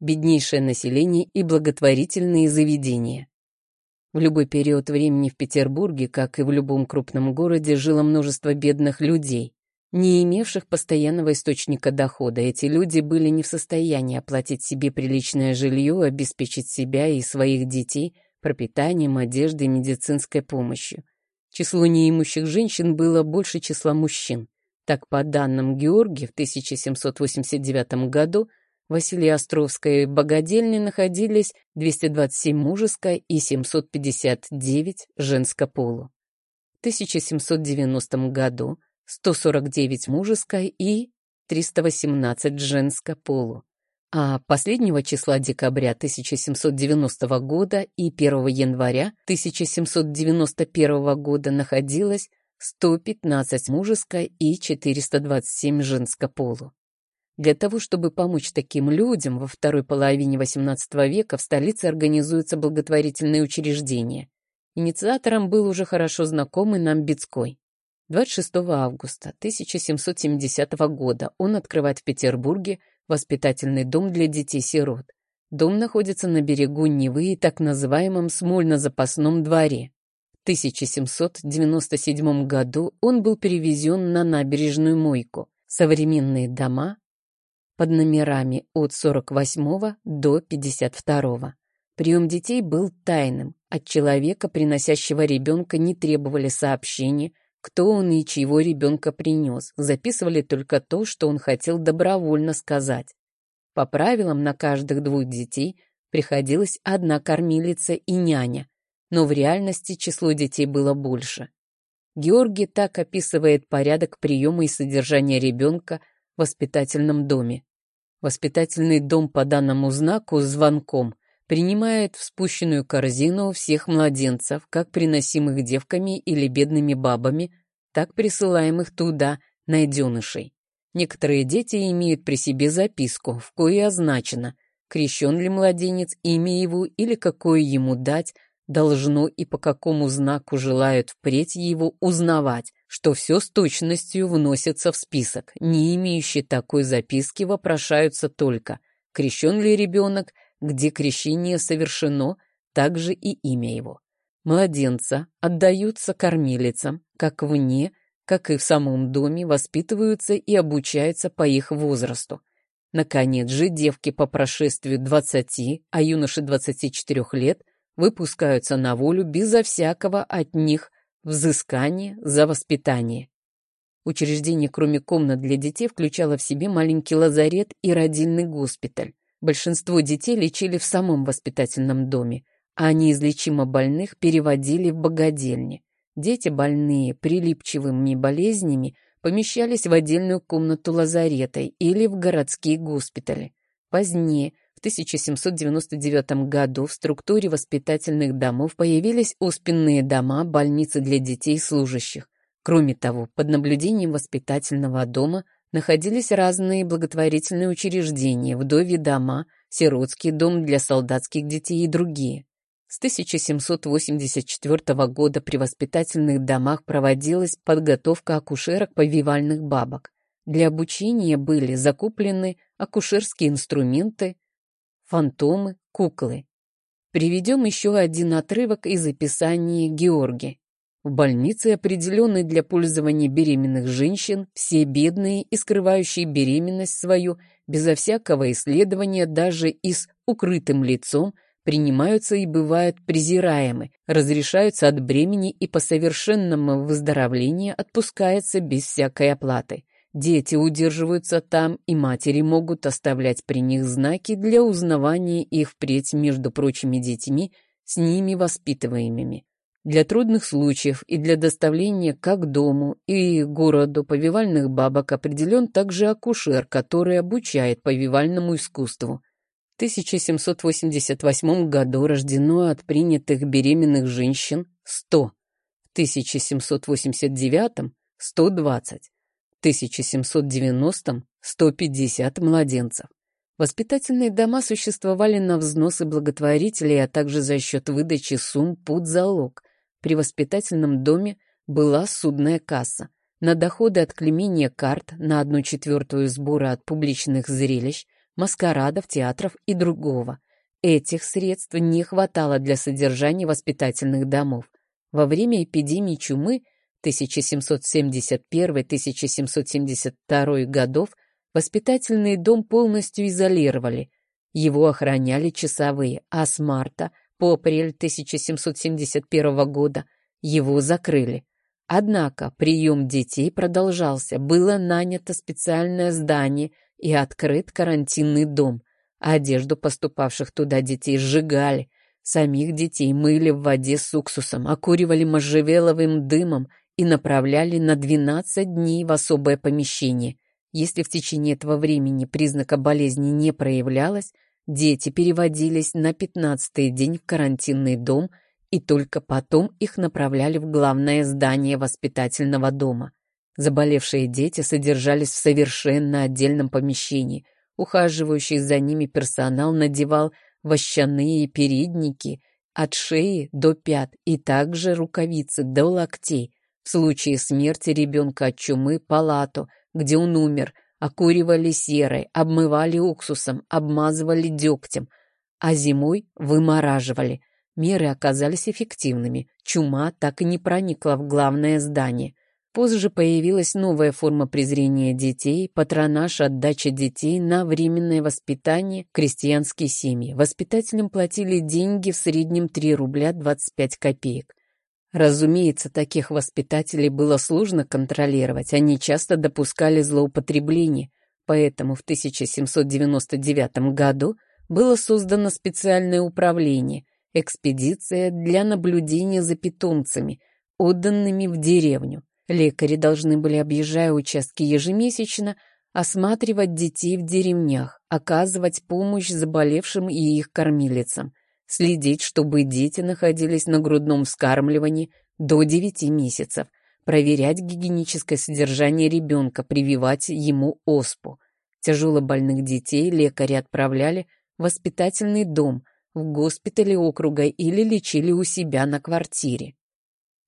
беднейшее население и благотворительные заведения. В любой период времени в Петербурге, как и в любом крупном городе, жило множество бедных людей, не имевших постоянного источника дохода. Эти люди были не в состоянии оплатить себе приличное жилье, обеспечить себя и своих детей пропитанием, одеждой, медицинской помощью. Число неимущих женщин было больше числа мужчин. Так, по данным Георгия, в 1789 году Василии Островской богадельне находились 227 мужеско и 759 женско полу. В 1790 году 149 мужеско и 318 женско полу. А последнего числа декабря 1790 года и 1 января 1791 года находилось 115 мужеско и 427 женско полу. Для того, чтобы помочь таким людям, во второй половине XVIII века в столице организуются благотворительные учреждения. Инициатором был уже хорошо знакомый нам Бицкой. 26 августа 1770 года он открывает в Петербурге воспитательный дом для детей-сирот. Дом находится на берегу Невы и так называемом Смольно-запасном дворе. В 1797 году он был перевезен на набережную Мойку. Современные дома под номерами от 48 до 52. Прием детей был тайным. От человека, приносящего ребенка, не требовали сообщения, кто он и чьего ребенка принес. Записывали только то, что он хотел добровольно сказать. По правилам, на каждых двух детей приходилась одна кормилица и няня, но в реальности число детей было больше. Георгий так описывает порядок приема и содержания ребенка в воспитательном доме. Воспитательный дом по данному знаку звонком принимает в спущенную корзину всех младенцев, как приносимых девками или бедными бабами, так присылаемых туда найденышей. Некоторые дети имеют при себе записку, в кое означено, крещен ли младенец, имя его или какое ему дать, должно и по какому знаку желают впредь его узнавать, что все с точностью вносится в список. Не имеющие такой записки вопрошаются только, крещен ли ребенок, где крещение совершено, также и имя его. Младенца отдаются кормилицам, как вне, как и в самом доме, воспитываются и обучаются по их возрасту. Наконец же девки по прошествию 20, а юноши 24 лет выпускаются на волю безо всякого от них взыскания за воспитание. Учреждение, кроме комнат для детей, включало в себе маленький лазарет и родильный госпиталь. Большинство детей лечили в самом воспитательном доме, а неизлечимо больных переводили в богадельни. Дети, больные прилипчивыми болезнями, помещались в отдельную комнату лазарета или в городские госпитали. Позднее в 1799 году в структуре воспитательных домов появились оспенные дома, больницы для детей и служащих. Кроме того, под наблюдением воспитательного дома находились разные благотворительные учреждения, вдовьи дома, сиротский дом для солдатских детей и другие. С 1784 года при воспитательных домах проводилась подготовка акушерок повивальных бабок. Для обучения были закуплены акушерские инструменты, фантомы, куклы. Приведем еще один отрывок из описания Георги. В больнице, определенной для пользования беременных женщин, все бедные и скрывающие беременность свою, безо всякого исследования, даже и с укрытым лицом, принимаются и бывают презираемы, разрешаются от бремени и по совершенному выздоровлению отпускается без всякой оплаты. Дети удерживаются там, и матери могут оставлять при них знаки для узнавания их впредь между прочими детьми, с ними воспитываемыми. Для трудных случаев и для доставления как дому и городу повивальных бабок определен также акушер, который обучает повивальному искусству. В 1788 году рождено от принятых беременных женщин 100, в 1789 – 120. 1790-м 150 младенцев. Воспитательные дома существовали на взносы благотворителей, а также за счет выдачи сумм под залог. При воспитательном доме была судная касса. На доходы от клемения карт, на одну четвертую сбора от публичных зрелищ, маскарадов, театров и другого. Этих средств не хватало для содержания воспитательных домов. Во время эпидемии чумы 1771-1772 годов воспитательный дом полностью изолировали. Его охраняли часовые, а с марта по апрель 1771 года его закрыли. Однако прием детей продолжался, было нанято специальное здание и открыт карантинный дом. Одежду поступавших туда детей сжигали, самих детей мыли в воде с уксусом, окуривали можжевеловым дымом и направляли на 12 дней в особое помещение. Если в течение этого времени признака болезни не проявлялось, дети переводились на 15-й день в карантинный дом и только потом их направляли в главное здание воспитательного дома. Заболевшие дети содержались в совершенно отдельном помещении. Ухаживающий за ними персонал надевал вощаные передники от шеи до пят и также рукавицы до локтей, в случае смерти ребенка от чумы палату, где он умер, окуривали серой, обмывали уксусом, обмазывали дегтем, а зимой вымораживали. Меры оказались эффективными. Чума так и не проникла в главное здание. Позже появилась новая форма презрения детей, патронаж отдача детей на временное воспитание крестьянские семьи. Воспитателям платили деньги в среднем 3 рубля 25 копеек. Разумеется, таких воспитателей было сложно контролировать, они часто допускали злоупотребление, поэтому в 1799 году было создано специальное управление, экспедиция для наблюдения за питомцами, отданными в деревню. Лекари должны были, объезжая участки ежемесячно, осматривать детей в деревнях, оказывать помощь заболевшим и их кормилицам следить, чтобы дети находились на грудном вскармливании до 9 месяцев, проверять гигиеническое содержание ребенка, прививать ему оспу. Тяжело больных детей лекари отправляли в воспитательный дом, в госпитале округа или лечили у себя на квартире.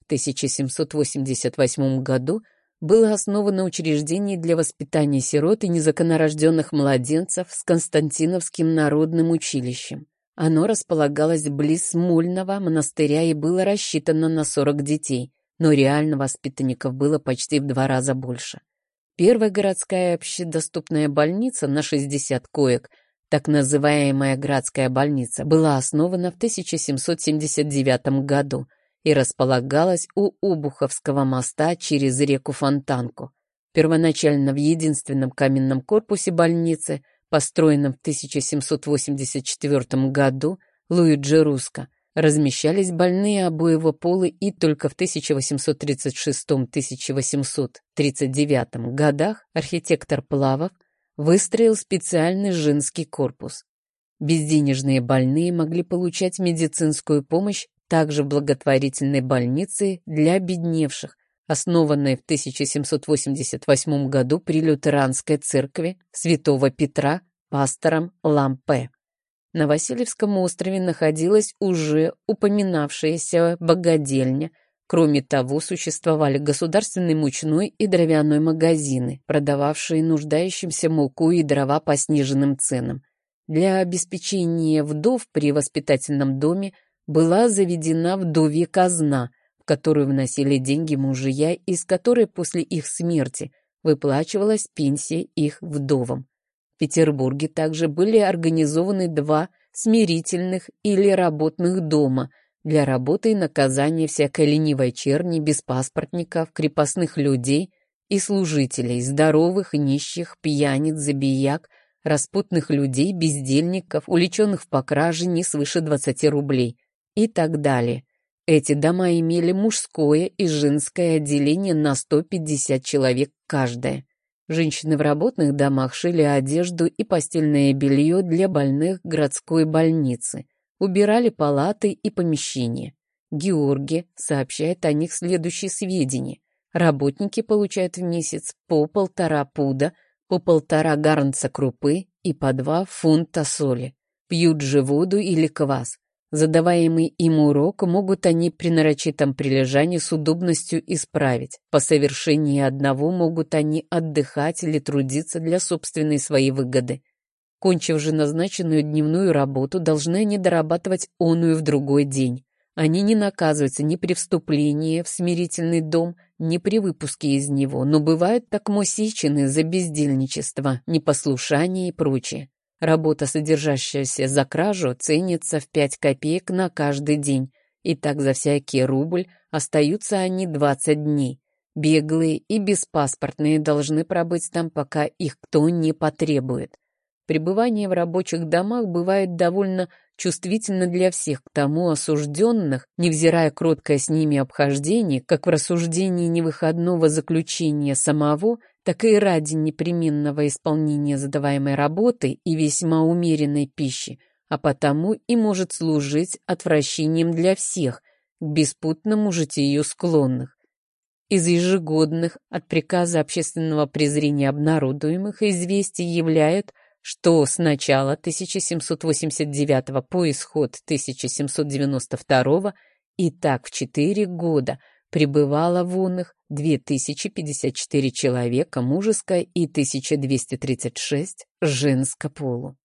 В 1788 году было основано учреждение для воспитания сирот и незаконнорожденных младенцев с Константиновским народным училищем. Оно располагалось близ Смольного монастыря и было рассчитано на 40 детей, но реально воспитанников было почти в два раза больше. Первая городская общедоступная больница на 60 коек, так называемая Градская больница, была основана в 1779 году и располагалась у Обуховского моста через реку Фонтанку. Первоначально в единственном каменном корпусе больницы – построенном в 1784 году Луиджи Руско, размещались больные обоего пола и только в 1836-1839 годах архитектор Плавов выстроил специальный женский корпус. Безденежные больные могли получать медицинскую помощь также в благотворительной больнице для обедневших, основанной в 1788 году при лютеранской церкви святого Петра пастором Лампе. На Васильевском острове находилась уже упоминавшаяся богадельня. Кроме того, существовали государственный мучной и дровяной магазины, продававшие нуждающимся муку и дрова по сниженным ценам. Для обеспечения вдов при воспитательном доме была заведена вдовья казна – которую вносили деньги мужья, из которой после их смерти выплачивалась пенсия их вдовам. В Петербурге также были организованы два смирительных или работных дома для работы и наказания всякой ленивой черни, беспаспортников, крепостных людей и служителей, здоровых, нищих, пьяниц, забияк, распутных людей, бездельников, уличенных в покраже не свыше 20 рублей и так далее. Эти дома имели мужское и женское отделение на 150 человек каждое. Женщины в работных домах шили одежду и постельное белье для больных городской больницы, убирали палаты и помещения. Георгий сообщает о них следующие сведения. Работники получают в месяц по полтора пуда, по полтора гарнца крупы и по два фунта соли. Пьют же воду или квас. Задаваемый им урок могут они при нарочитом прилежании с удобностью исправить. По совершении одного могут они отдыхать или трудиться для собственной своей выгоды. Кончив же назначенную дневную работу, должны они дорабатывать оную в другой день. Они не наказываются ни при вступлении в смирительный дом, ни при выпуске из него, но бывают так мусичены за бездельничество, непослушание и прочее. Работа, содержащаяся за кражу, ценится в 5 копеек на каждый день, и так за всякий рубль остаются они 20 дней. Беглые и беспаспортные должны пробыть там, пока их кто не потребует. Пребывание в рабочих домах бывает довольно чувствительно для всех к тому осужденных, невзирая кроткое с ними обхождение, как в рассуждении невыходного заключения самого, так и ради непременного исполнения задаваемой работы и весьма умеренной пищи, а потому и может служить отвращением для всех, к беспутному житию склонных. Из ежегодных от приказа общественного презрения обнародуемых известий являют что с начала 1789 по исход 1792 и так в четыре года пребывало в унных 2054 человека мужеско и 1236 женско полу.